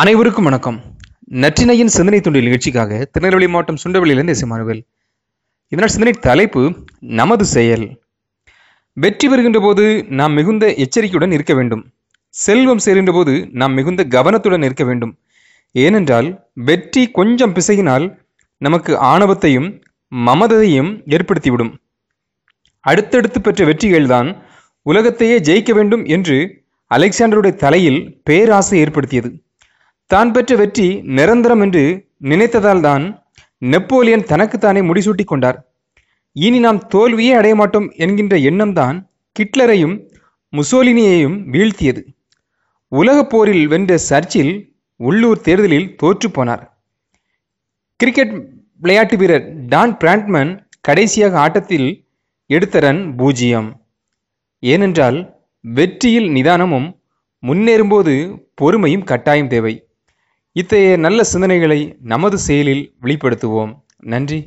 அனைவருக்கும் வணக்கம். நற்றினையின் சிந்தனை தொண்டில் நிகழ்ச்சிக்காக திருநெல்வேலி மாவட்டம் சுண்டவெளியிலிருந்து எஸ் இதனால் சிந்தனை தலைப்பு நமது செயல். வெற்றி பெறுகின்ற போது நாம் மிகுந்த எச்சரிக்கையுடன் இருக்க வேண்டும். செல்வம் சேர்கின்ற போது நாம் மிகுந்த கவனத்துடன் இருக்க வேண்டும். ஏனென்றால் வெற்றி கொஞ்சம் பிசகினால் நமக்கு ஆணவத்தையும் மமதையும் ஏற்படுத்திவிடும். அடுத்தடுத்து பெற்ற வெற்றிகள்தான் உலகத்தையே ஜெயிக்க வேண்டும் என்று அலெக்சாண்டருடைய தலையில் பேராசை ஏற்படுத்தியது. தான் பெற்ற வெற்றி நிரந்தரம் என்று நினைத்ததால் தான் நெப்போலியன் தனக்குத்தானே முடிசூட்டி கொண்டார். இனி நாம் தோல்வியே அடைய மாட்டோம் என்கின்ற எண்ணம்தான் கிட்லரையும் முசோலினியையும் வீழ்த்தியது. உலகப் போரில் வென்ற சர்ச்சில் உள்ளூர் தேர்தலில் தோற்றுப்போனார் கிரிக்கெட் விளையாட்டு வீரர் டான் பிராண்ட்மன் கடைசியாக ஆட்டத்தில் எடுத்த ரன் பூஜ்ஜியம். ஏனென்றால் வெற்றியில் நிதானமும் முன்னேறும்போது பொறுமையும் கட்டாயம் தேவை. இத்தகைய நல்ல சிந்தனைகளை நமது செயலில் வெளிப்படுத்துவோம். நன்றி.